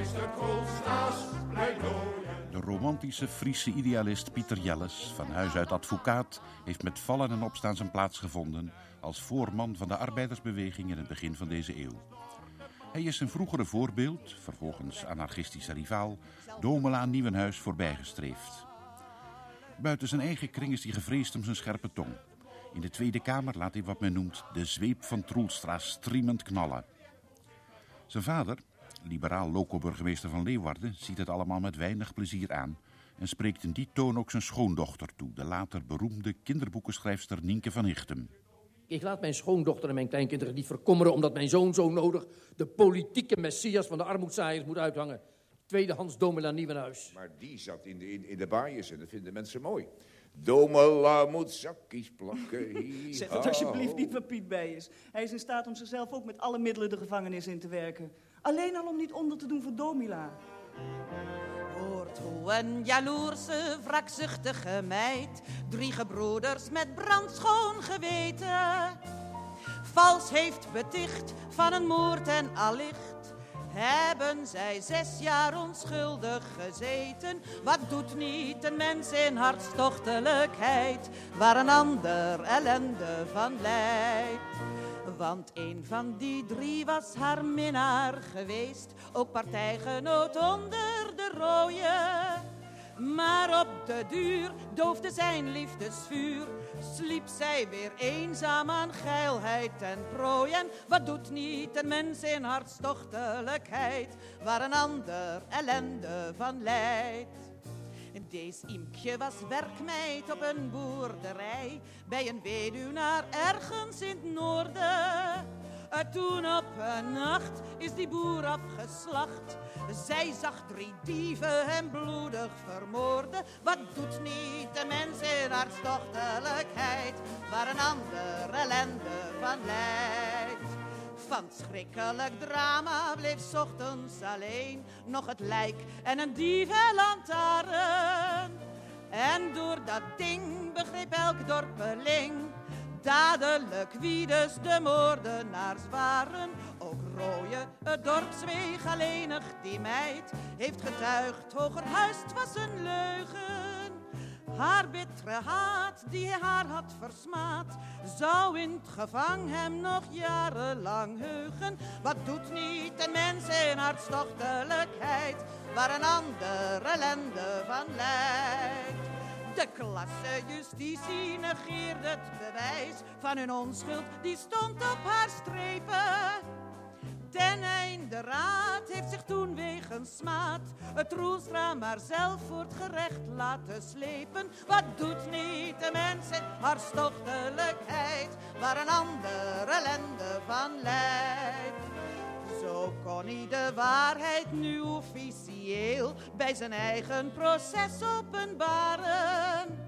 meester Koolstra's. De romantische Friese idealist Pieter Jelles, van huis uit advocaat, heeft met vallen en opstaan zijn plaats gevonden als voorman van de arbeidersbeweging in het begin van deze eeuw. Hij is zijn vroegere voorbeeld, vervolgens anarchistische rivaal, Domela Nieuwenhuis voorbijgestreefd. Buiten zijn eigen kring is hij gevreesd om zijn scherpe tong. In de Tweede Kamer laat hij wat men noemt de zweep van Troelstra striemend knallen. Zijn vader, liberaal loco-burgemeester van Leeuwarden, ziet het allemaal met weinig plezier aan en spreekt in die toon ook zijn schoondochter toe, de later beroemde kinderboekenschrijfster Nienke van Hichtem. Ik laat mijn schoondochter en mijn kleinkinderen niet verkommeren... omdat mijn zoon zo nodig de politieke messias van de armoedzaaiers moet uithangen. Tweedehands Domela Nieuwenhuis. Maar die zat in de, in, in de baaiers en dat vinden mensen mooi. Domela moet zakjes plakken. hi, Zeg het alsjeblieft niet waar Piet bij is. Hij is in staat om zichzelf ook met alle middelen de gevangenis in te werken. Alleen al om niet onder te doen voor Domila. Hoort hoe een jaloerse, wrakzuchtige meid drie gebroeders met brandschoon geweten vals heeft beticht van een moord en allicht hebben zij zes jaar onschuldig gezeten. Wat doet niet een mens in hartstochtelijkheid waar een ander ellende van lijdt? Want een van die drie was haar minnaar geweest, ook partijgenoot onder de rooien. Maar op de duur doofde zijn liefdesvuur, sliep zij weer eenzaam aan geilheid en prooi. En wat doet niet een mens in hartstochtelijkheid, waar een ander ellende van lijdt? Deze Imkje was werkmeid op een boerderij bij een weduwnaar ergens in het noorden. Toen op een nacht is die boer afgeslacht. Zij zag drie dieven hem bloedig vermoorden. Wat doet niet de mens in hartstochtelijkheid, waar een ander ellende van lijdt? Van schrikkelijk drama bleef ochtends alleen nog het lijk en een dievenlantaarn. En door dat ding begreep elk dorpeling dadelijk wie dus de moordenaars waren. Ook Rooie, het dorp zweeg alleenig die meid, heeft getuigd, hogerhuis was een leugen. Haar bittere haat die haar had versmaad, zou in het gevang hem nog jarenlang heugen. Wat doet niet een mens in hartstochtelijkheid, waar een ander ellende van lijdt? De klasse justitie negeerde het bewijs van hun onschuld, die stond op haar strepen. Ten einde raad heeft zich toen wegens smaad het Roelstra maar zelf voor het gerecht laten slepen. Wat doet niet de mens in hartstochtelijkheid, waar een ander ellende van lijdt? Zo kon hij de waarheid nu officieel bij zijn eigen proces openbaren.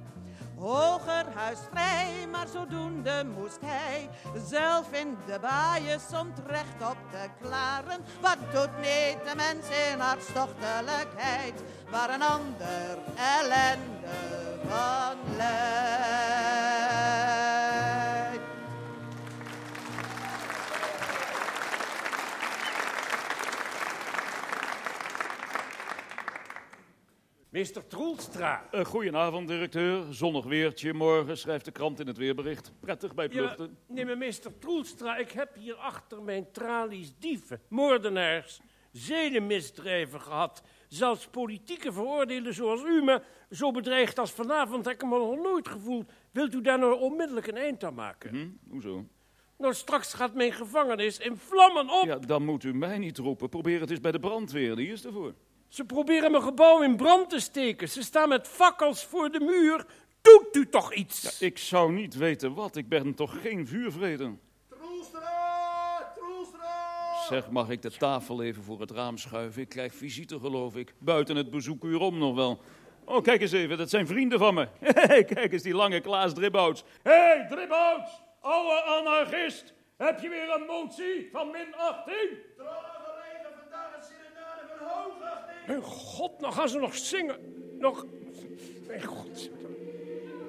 Hogerhuis vrij, maar zodoende moest hij zelf in de baaiers om recht op te klaren. Wat doet niet de mens in hartstochtelijkheid, waar een ander ellende van lijdt? Meester Troelstra. Uh, goedenavond, directeur. Zonnig weertje. Morgen schrijft de krant in het weerbericht. Prettig bij het Ja, luchten. nee, maar meester Troelstra, ik heb hier achter mijn tralies dieven, moordenaars, zedenmisdrijven gehad. Zelfs politieke veroordelen zoals u, maar zo bedreigd als vanavond heb ik me nog nooit gevoeld. Wilt u daar nou onmiddellijk een eind aan maken? Hm? Hoezo? Nou, straks gaat mijn gevangenis in vlammen op. Ja, dan moet u mij niet roepen. Probeer het eens bij de brandweer. Die is ervoor. Ze proberen mijn gebouw in brand te steken. Ze staan met fakkels voor de muur. Doet u toch iets? Ja, ik zou niet weten wat. Ik ben toch geen vuurvreder. Troelstra! Troelstra! Zeg, mag ik de tafel even voor het raam schuiven? Ik krijg visite, geloof ik. Buiten het bezoekuur om nog wel. Oh, kijk eens even, dat zijn vrienden van me. Hey, kijk eens die lange Klaas Dribouts. Hé, hey, Dribouts! Oude anarchist! Heb je weer een motie van min Mijn god, nou gaan ze nog zingen. Nog... Mijn god.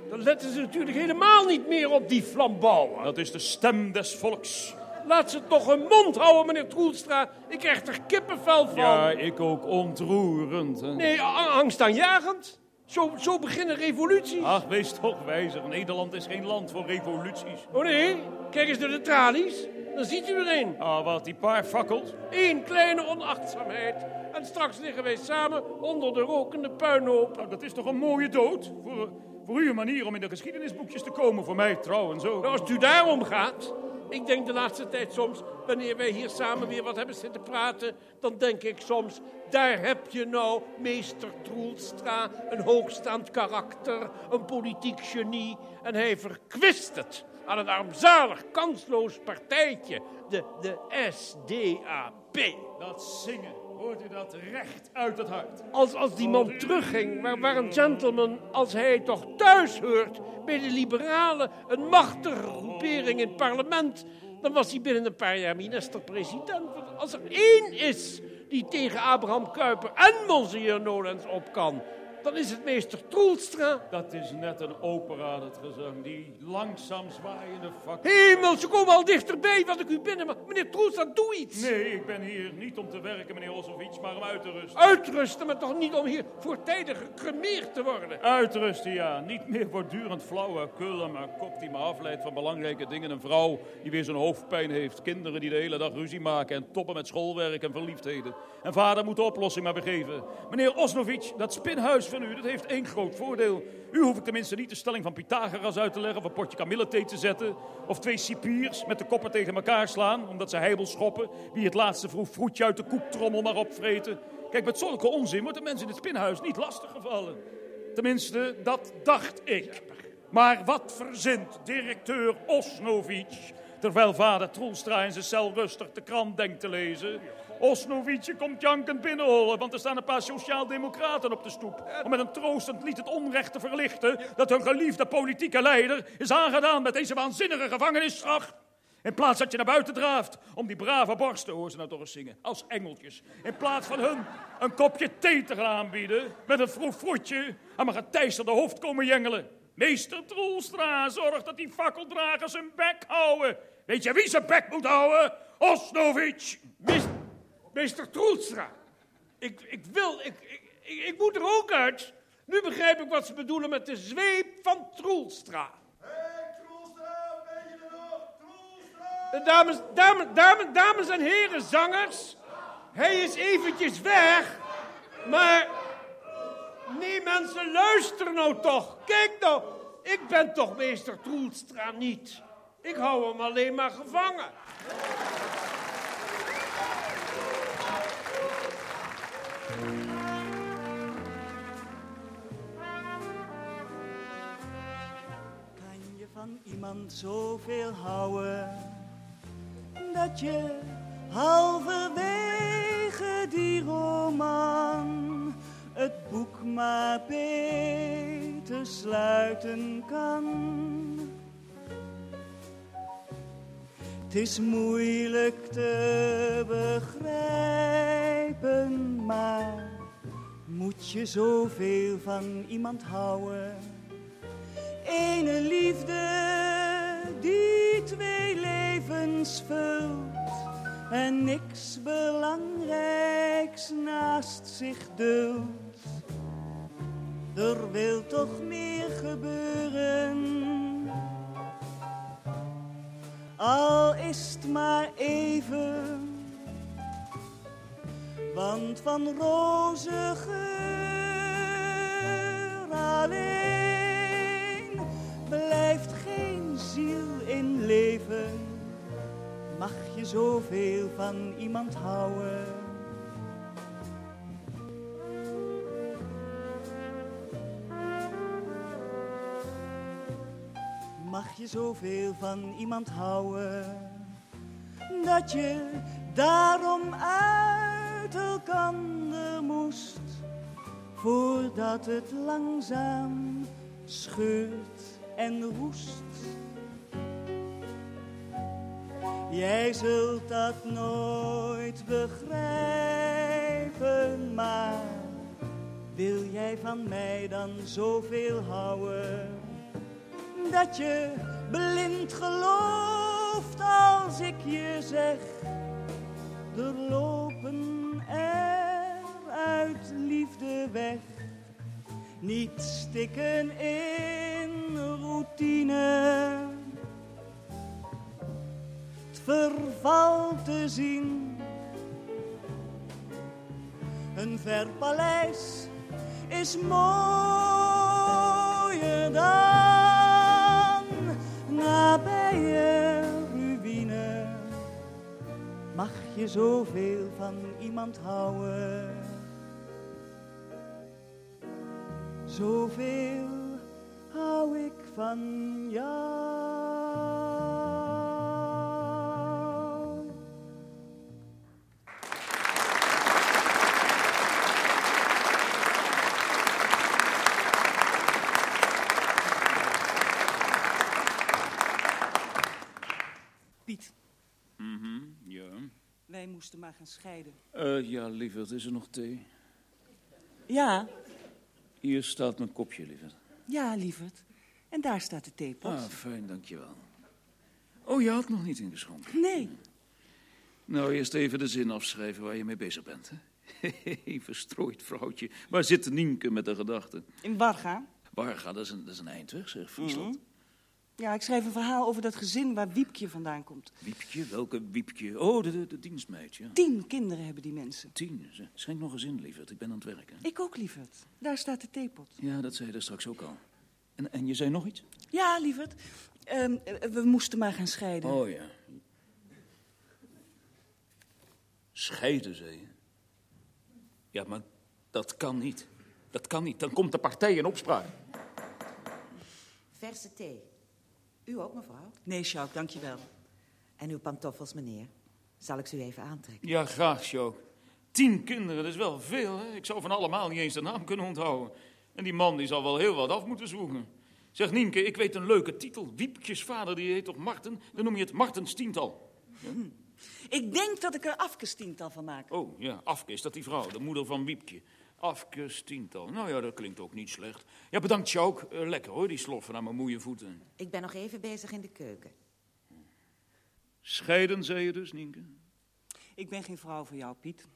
Dan letten ze natuurlijk helemaal niet meer op die flambouwen. Dat is de stem des volks. Laat ze toch hun mond houden, meneer Troelstra. Ik krijg er kippenvel van. Ja, ik ook ontroerend. Hè? Nee, angstaanjagend. Zo, zo beginnen revoluties. Ach, wees toch wijzer. Nederland is geen land voor revoluties. Oh nee, kijk eens door de tralies. Dan ziet u er een. Ah, wat, die paar fakkels? Eén kleine onachtzaamheid. En straks liggen wij samen onder de rokende puinhoop. Nou, dat is toch een mooie dood? Voor, voor u een manier om in de geschiedenisboekjes te komen. Voor mij trouwens ook. Nou, als het u daarom gaat. Ik denk de laatste tijd soms, wanneer wij hier samen weer wat hebben zitten praten, dan denk ik soms, daar heb je nou meester Troelstra, een hoogstaand karakter, een politiek genie, en hij verkwist het aan een armzalig, kansloos partijtje, de, de SDAP. Dat zingen, hoort u dat recht uit het hart? Als, als die man terugging, waar, waar een gentleman als hij toch thuis hoort bij de liberalen, een machtige groepering in het parlement, dan was hij binnen een paar jaar minister-president. Want als er één is die tegen Abraham Kuyper en Monseigneur Nolens op kan, dan is het meester Troelstra. Dat is net een opera, dat gezang. Die langzaam zwaaiende fakkel. Hemel, ze komen al dichterbij, wat ik u binnen. Maar meneer Troelstra, doe iets. Nee, ik ben hier niet om te werken, meneer Ossovic, maar om uit te rusten. Uitrusten, maar toch niet om hier voortijdig gecremeerd te worden. Uitrusten, ja. Niet meer voortdurend flauwe kullen, maar kop die me afleidt van belangrijke dingen. Een vrouw die weer zo'n hoofdpijn heeft. Kinderen die de hele dag ruzie maken en toppen met schoolwerk en verliefdheden. En vader moet de oplossing maar begeven. Meneer Osnovic, dat spinhuis van u, dat heeft één groot voordeel. U hoef ik tenminste niet de stelling van Pythagoras uit te leggen... of een potje kamillethee te zetten... of twee cipiers met de koppen tegen elkaar slaan... omdat ze heibel schoppen... wie het laatste vroeg vroetje uit de koektrommel maar opvreten. Kijk, met zulke onzin wordt de mensen in het spinhuis niet lastiggevallen. Tenminste, dat dacht ik. Maar wat verzint directeur Osnovic... terwijl vader Troelstra in zijn cel rustig de krant denkt te lezen... Osnovietje komt jankend binnenhollen, want er staan een paar sociaaldemocraten op de stoep. Om met een troostend lied het onrecht te verlichten dat hun geliefde politieke leider is aangedaan met deze waanzinnige gevangenisstraf. In plaats dat je naar buiten draaft om die brave borsten, hoor ze nou eens zingen, als engeltjes. In plaats van hun een kopje thee te gaan aanbieden met een vroeg vroetje aan mijn geteisterde hoofd komen jengelen. Meester Troelstra, zorg dat die fakkeldragers hun bek houden. Weet je wie zijn bek moet houden? Osnovic. Meester Troelstra, ik, ik wil, ik, ik, ik, moet er ook uit. Nu begrijp ik wat ze bedoelen met de zweep van Troelstra. Hé, hey, Troelstra, ben je er nog? Troelstra! Dames, dames, dames, dames en heren zangers, hij is eventjes weg, maar... Nee mensen, luister nou toch. Kijk nou, ik ben toch meester Troelstra niet. Ik hou hem alleen maar gevangen. Iemand zoveel houden dat je halverwege die roman het boek maar beter sluiten kan? Het is moeilijk te begrijpen, maar moet je zoveel van iemand houden? Ene liefde die twee levens vult en niks belangrijks naast zich duldt. Er wil toch meer gebeuren, al is het maar even. Want van roze geur alleen blijft ziel in leven. Mag je zoveel van iemand houden? Mag je zoveel van iemand houden? Dat je daarom uit elkander moest, voordat het langzaam scheurt en roest. Jij zult dat nooit begrijpen, maar wil jij van mij dan zoveel houden? Dat je blind gelooft als ik je zeg, er lopen er uit liefde weg. Niet stikken in routine, verval te zien. Een ver paleis is mooier dan nabije ruïne. Mag je zoveel van iemand houden? Zoveel hou ik van jou. Gaan scheiden. Eh, ja, lieverd, is er nog thee? Ja, Hier staat mijn kopje, lieverd. ja, lieverd. En daar staat de theepot. Ah, fijn, dankjewel. Oh, je had nog niet ingeschonken. Nee, Nou, eerst even de zin afschrijven waar je mee bezig bent. Hè? Verstrooid vrouwtje. Waar zit Nienke met de gedachten? in Warga. Waar gaat dat? Is een, dat is een eindweg, zeg. Friesland. Ja, ik schrijf een verhaal over dat gezin waar Wiepje vandaan komt. Wiepje? Welke Wiepje? Oh, de, de, de dienstmeid, ja. Tien kinderen hebben die mensen. Tien. Ze- Schenk nog eens in, lieverd. Ik ben aan het werken. Ik ook, lieverd. Daar staat de theepot. Ja, dat zei je daar straks ook al. En, en je zei nog iets? Ja, lieverd. Ehm, eh, we moesten maar gaan scheiden. Oh ja. Scheiden, zei je. Ja, maar dat kan niet. Dat kan niet. Dan komt de partij in opspraak. Verse thee. U ook, mevrouw? Nee, Sjouk, dankjewel. En uw pantoffels, meneer. Zal ik ze u even aantrekken? Ja, graag, Jo. Tien kinderen, dat is wel veel, hè? Ik zou van allemaal niet eens de naam kunnen onthouden. En die man die zal wel heel wat af moeten zwoegen. Zeg, Nienke, ik weet een leuke titel. Wiepjes vader, die heet toch Marten? Dan noem je het Martens tiental. Ik denk dat ik er Afkes tiental van maak. Oh, ja, Afke, is dat die vrouw, de moeder van Wiepje? Afkes tiental. Nou ja, dat klinkt ook niet slecht. Ja, bedankt, Sjouk. Eh, lekker hoor, die sloffen aan mijn moeie voeten. Ik ben nog even bezig in de keuken. Scheiden, zei je dus, Nienke? Ik ben geen vrouw voor jou, Piet.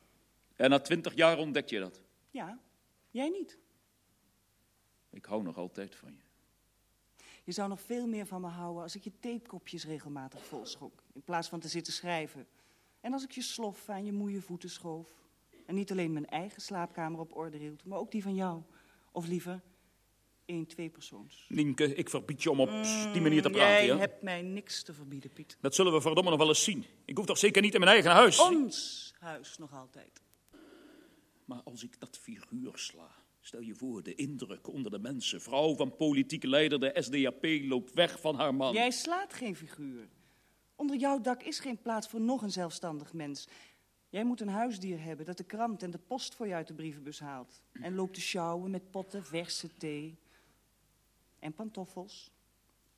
En na twintig jaar ontdek je dat. Ja, jij niet. Ik hou nog altijd van je. Je zou nog veel meer van me houden als ik je theekopjes regelmatig volschok. In plaats van te zitten schrijven. En als ik je slof aan je moeie voeten schoof. En niet alleen mijn eigen slaapkamer op orde hield, maar ook die van jou. Of liever, één, twee persoons. Nienke, ik verbied je om op die manier te praten, Jij hebt mij niks te verbieden, Piet. Dat zullen we verdomme nog wel eens zien. Ik hoef toch zeker niet in mijn eigen huis? Ons huis nog altijd. Maar als ik dat figuur sla, stel je voor de indruk onder de mensen. Vrouw van politieke leider, de SDAP, loopt weg van haar man. Jij slaat geen figuur. Onder jouw dak is geen plaats voor nog een zelfstandig mens. Jij moet een huisdier hebben dat de krant en de post voor je uit de brievenbus haalt. En loopt te sjouwen met potten verse thee. En pantoffels.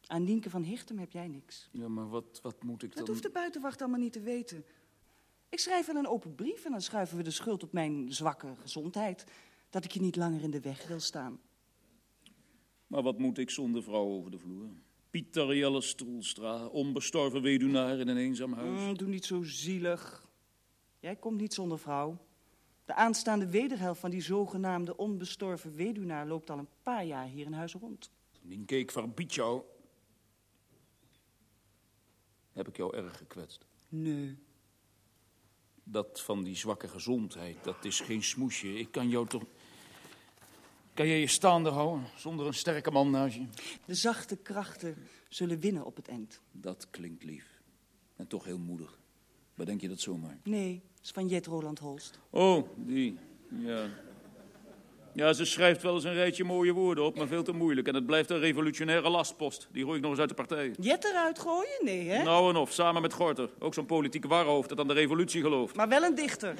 Aan Nienke van Hichtem heb jij niks. Ja, maar wat, wat moet ik dan... Dat hoeft de buitenwacht allemaal niet te weten. Ik schrijf wel een open brief en dan schuiven we de schuld op mijn zwakke gezondheid. Dat ik je niet langer in de weg wil staan. Maar wat moet ik zonder vrouw over de vloer? Pieter Jelle Stroelstra, onbestorven weduwnaar in een eenzaam huis. Mm, doe niet zo zielig. Jij komt niet zonder vrouw. De aanstaande wederhelft van die zogenaamde onbestorven weduwnaar loopt al een paar jaar hier in huis rond. Nienke, ik verbied jou. Heb ik jou erg gekwetst? Nee. Dat van die zwakke gezondheid, dat is geen smoesje. Ik kan jou toch... Kan jij je staande houden, zonder een sterke man naast je? De zachte krachten zullen winnen op het eind. Dat klinkt lief. En toch heel moedig. Bedenk je dat zomaar? Nee, is van Jet Roland Holst. Oh, die. Ja. Ja, ze schrijft wel eens een rijtje mooie woorden op, maar veel te moeilijk. En het blijft een revolutionaire lastpost. Die gooi ik nog eens uit de partij. Jet eruit gooien? Nee, hè? Nou en of, samen met Gorter. Ook zo'n politieke warhoofd dat aan de revolutie gelooft. Maar wel een dichter.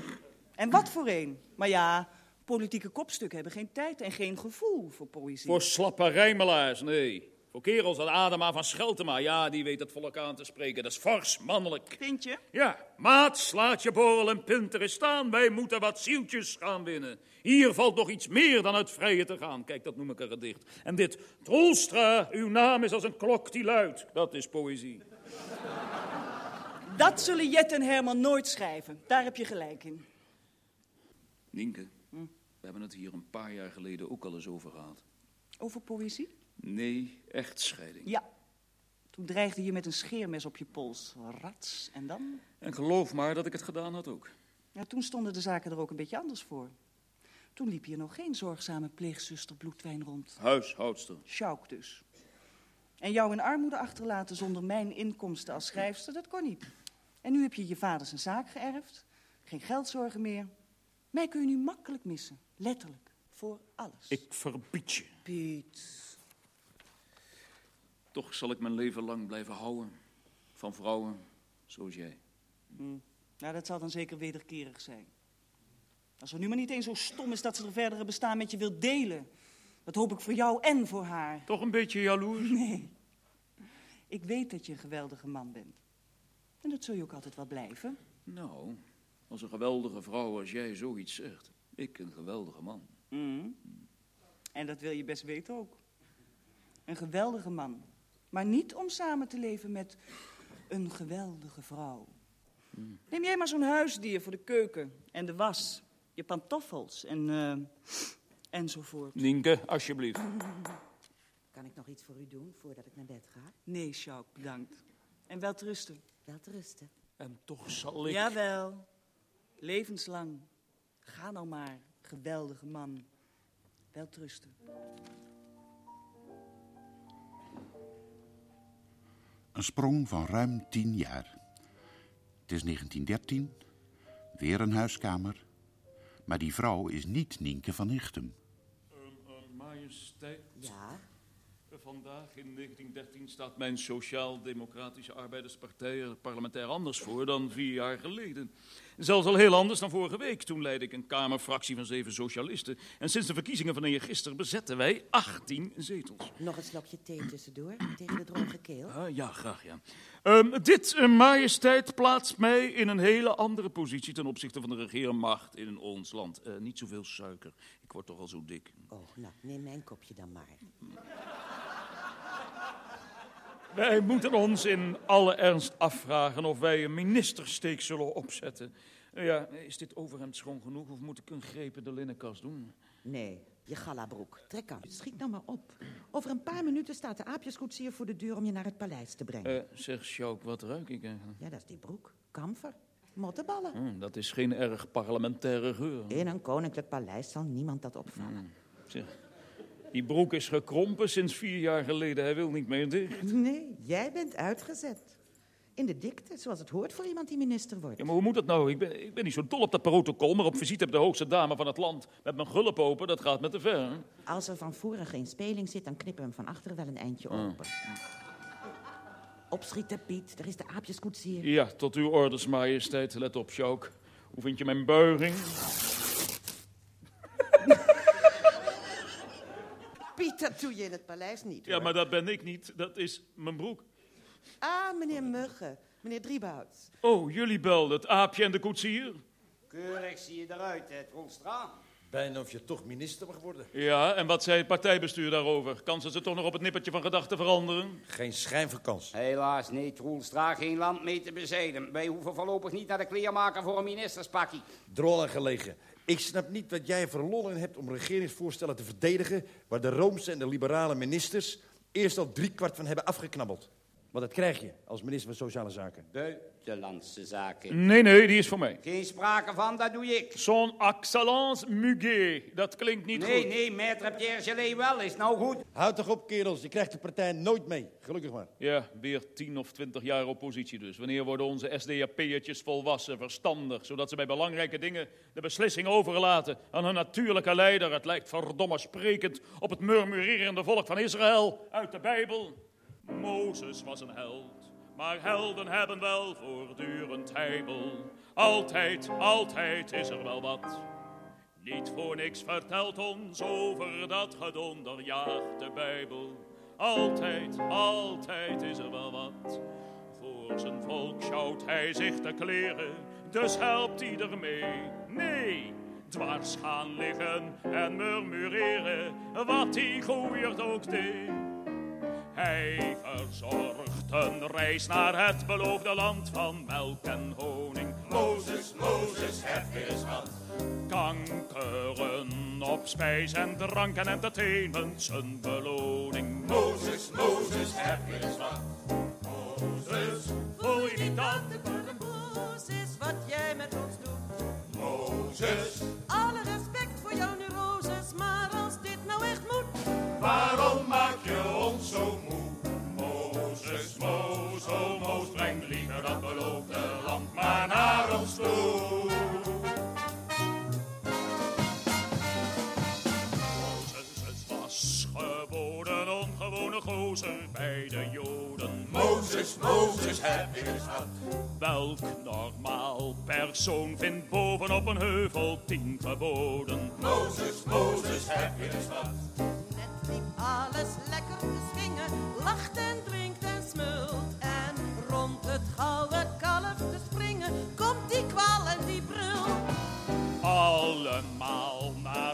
En wat voor een. Maar ja, politieke kopstukken hebben geen tijd en geen gevoel voor poëzie. Voor slappe rijmelaars, nee. Voor kerels als Adema van Scheltema, ja, die weet het volk aan te spreken. Dat is fors, mannelijk. Vind je? Ja, maat, slaat je borrel en pinter eens staan. Wij moeten wat zieltjes gaan winnen. Hier valt nog iets meer dan uit vrije te gaan. Kijk, dat noem ik een gedicht. En dit, Troelstra, uw naam is als een klok die luidt. Dat is poëzie. Dat zullen Jet en Herman nooit schrijven. Daar heb je gelijk in. Nienke, we hebben het hier een paar jaar geleden ook al eens over gehad. Over poëzie? Nee, echtscheiding. Ja. Toen dreigde je met een scheermes op je pols. Rats. En dan? En geloof maar dat ik het gedaan had ook. Ja, toen stonden de zaken er ook een beetje anders voor. Toen liep hier nog geen zorgzame pleegzuster bloedwijn rond. Huishoudster. Sjouk dus. En jou in armoede achterlaten zonder mijn inkomsten als schrijfster, dat kon niet. En nu heb je je vader zijn zaak geërfd. Geen geldzorgen meer. Mij kun je nu makkelijk missen. Letterlijk. Voor alles. Ik verbied je. Piet. Toch zal ik mijn leven lang blijven houden. Van vrouwen zoals jij. Hm. Nou, dat zal dan zeker wederkerig zijn. Als er nu maar niet eens zo stom is dat ze er verdere bestaan met je wilt delen. Dat hoop ik voor jou en voor haar. Toch een beetje jaloers? Nee. Ik weet dat je een geweldige man bent. En dat zul je ook altijd wel blijven. Nou, als een geweldige vrouw als jij zoiets zegt. Ik een geweldige man. Hm. En dat wil je best weten ook. Een geweldige man. Maar niet om samen te leven met een geweldige vrouw. Neem jij maar zo'n huisdier voor de keuken en de was. Je pantoffels en eh, enzovoort. Nienke, alsjeblieft. Kan ik nog iets voor u doen voordat ik naar bed ga? Nee, Sjouk, bedankt. En wel rusten. Wel te rusten. En toch zal ik... Jawel. Levenslang. Ga nou maar, geweldige man. Wel rusten. Een sprong van ruim tien jaar. Het is 1913, weer een huiskamer. Maar die vrouw is niet Nienke van Hichtem. majesteit, Ja? Vandaag in 1913 staat mijn Sociaal-Democratische Arbeiderspartij er parlementair anders voor dan vier jaar geleden. Zelfs al heel anders dan vorige week. Toen leidde ik een kamerfractie van zeven socialisten. En sinds de verkiezingen van eergisteren bezetten wij 18 zetels. Nog een slokje thee tussendoor, tegen de droge keel. Ah, ja, graag ja. Ehm, dit, eh, majesteit, plaatst mij in een hele andere positie ten opzichte van de regeermacht in ons land. Eh, niet zoveel suiker. Ik word toch al zo dik. Oh, nou, neem mijn kopje dan maar. Wij moeten ons in alle ernst afvragen of wij een ministersteek zullen opzetten. Eh, Ja, is dit overhemd schoon genoeg of moet ik een grepen de linnenkast doen? Nee, je gallabroek. Trek aan. Schiet nou maar op. Over een paar minuten staat de aapjeskoetsier voor de deur om je naar het paleis te brengen. Eh, zeg, Sjouk, wat ruik ik eigenlijk? Ja, dat is die broek. Kamfer. Mottenballen. Hm, dat is geen erg parlementaire geur. In een koninklijk paleis zal niemand dat opvallen. Zeg, die broek is gekrompen sinds vier jaar geleden. Hij wil niet meer dicht. Nee, jij bent uitgezet. In de dikte, zoals het hoort voor iemand die minister wordt. Ja, maar hoe moet dat nou? Ik ben, ik ben niet zo dol op dat protocol, maar op visite heb de hoogste dame van het land. Met mijn gulp open, dat gaat met te ver. Als er van voren geen speling zit, dan knippen we hem van achteren wel een eindje Oh. open. Opschieten, Piet. Daar is de aapjeskoetsier. Ja, tot uw orders, majesteit. Let op, Sjouk. Hoe vind je mijn buiging? Dat doe je in het paleis niet, Ja, maar dat ben ik niet. Dat is mijn broek. Ah, meneer Muggen. Meneer Driebouts. Oh, jullie belden het aapje en de koetsier? Keurig zie je eruit, hè, Tronstra. Bijna of je toch minister mag worden. Ja, en wat zei het partijbestuur daarover? Kan ze ze toch nog op het nippertje van gedachten veranderen? Geen schijn van kans. Helaas, nee, Troelstra, geen land mee te bezijden. Wij hoeven voorlopig niet naar de kleermaker voor een ministerspakkie. Drol en gelegen. Ik snap niet wat jij in hebt om regeringsvoorstellen te verdedigen... waar de Roomse en de liberale ministers eerst al driekwart van hebben afgeknabbeld. Want dat krijg je als minister van Sociale Zaken. Buitenlandse zaken. Nee, nee, die is voor mij. Geen sprake van, dat doe ik. Son excellence Muguet. Dat klinkt niet Nee, goed. nee, maître Pierre Gelé wel, is nou goed. Houd toch op, kerels. Je krijgt de partij nooit mee. Gelukkig maar. Ja, weer tien of twintig jaar oppositie dus. Wanneer worden onze SDAP'ertjes volwassen, verstandig... zodat ze bij belangrijke dingen de beslissing overlaten aan hun natuurlijke leider? Het lijkt verdomme sprekend op het murmurerende volk van Israël uit de Bijbel. Mozes was een held, maar helden hebben wel voortdurend heibel. Altijd, altijd is er wel wat. Niet voor niks vertelt ons over dat gedonder jaagt de Bijbel. Altijd, altijd is er wel wat. Voor zijn volk schouwt hij zich te kleren, dus helpt ieder mee. Nee, dwars gaan liggen en murmureren, wat die gooiert ook deed. Hij verzorgt een reis naar het beloofde land van melk en honing. Mozes, Mozes, heb weer eens wat. Kankeren op spijs en drank en entertainment zijn beloning. Mozes, Mozes, heb eens wat. Gozer bij de Joden. Mozes, Mozes, heb eens wat. Welk normaal persoon vindt bovenop een heuvel tien geboden? Mozes, Mozes, heb eens wat. Net liep alles lekker te swingen, lacht en drinkt en smult. En rond het gouden kalf te springen, komt die kwal en die brul. Allemaal naar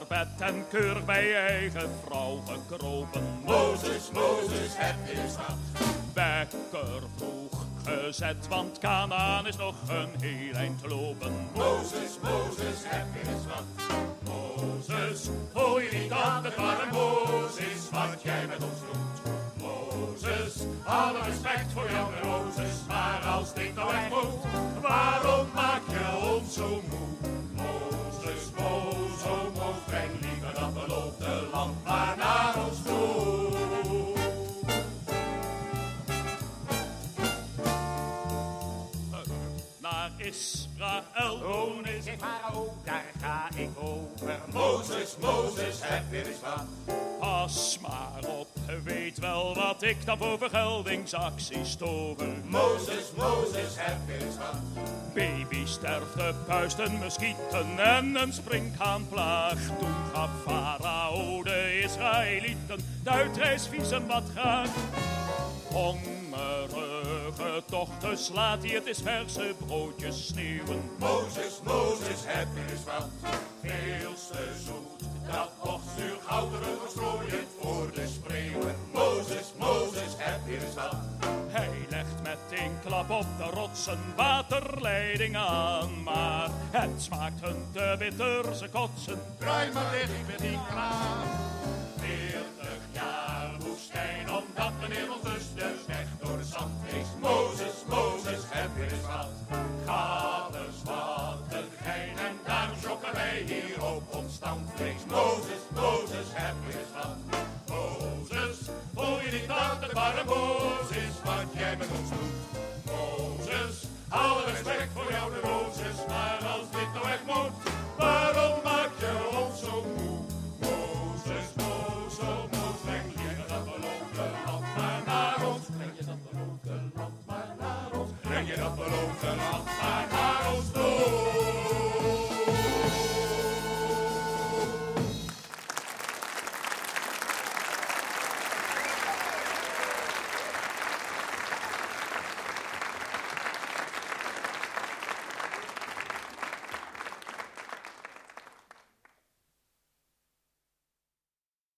bed en keurig bij je eigen vrouw gekropen. Mozes, Mozes, weer eens wat. Wekker vroeg gezet, want Kanaan is nog een heel eind lopen. Mozes, Mozes, heb weer eens wat. Mozes, hoor je niet het maar een boos is wat jij met ons doet? Mozes, alle respect voor jou Oh nee, zegt Farao, daar ga ik over. Mozes, Mozes, heb weer eens wat. Pas maar op, weet wel wat ik dan voor vergeldingsacties tover. Mozes, Mozes, heb weer eens wat. Baby sterfte, puisten, muskieten en een springhaanplaag. Toen gaf Farao de Israëlieten de uitreisviezen wat graag. Hongerige tochten slaat hij, het is verse broodjes sneeuwen. Mozes, Mozes, heb weer eens wat. Veel te zoet, dat mocht zuur gouderen verstrooien voor de spreeuwen. Mozes, Mozes, heb weer eens wat. Hij legt met één klap op de rotsen waterleiding aan. Maar het smaakt hun te bitter, ze kotsen. Draai maar weg die kraan. Veertig jaar woestijn, omdat meneer ons dus zand is. Mozes, Mozes, heb weer eens wat. Gaat eens wat een gein en daarom schokken wij hier op ons standvlees. Mozes, Mozes, heb weer eens wat. Mozes, voel je niet dat het maar een boos is wat jij ons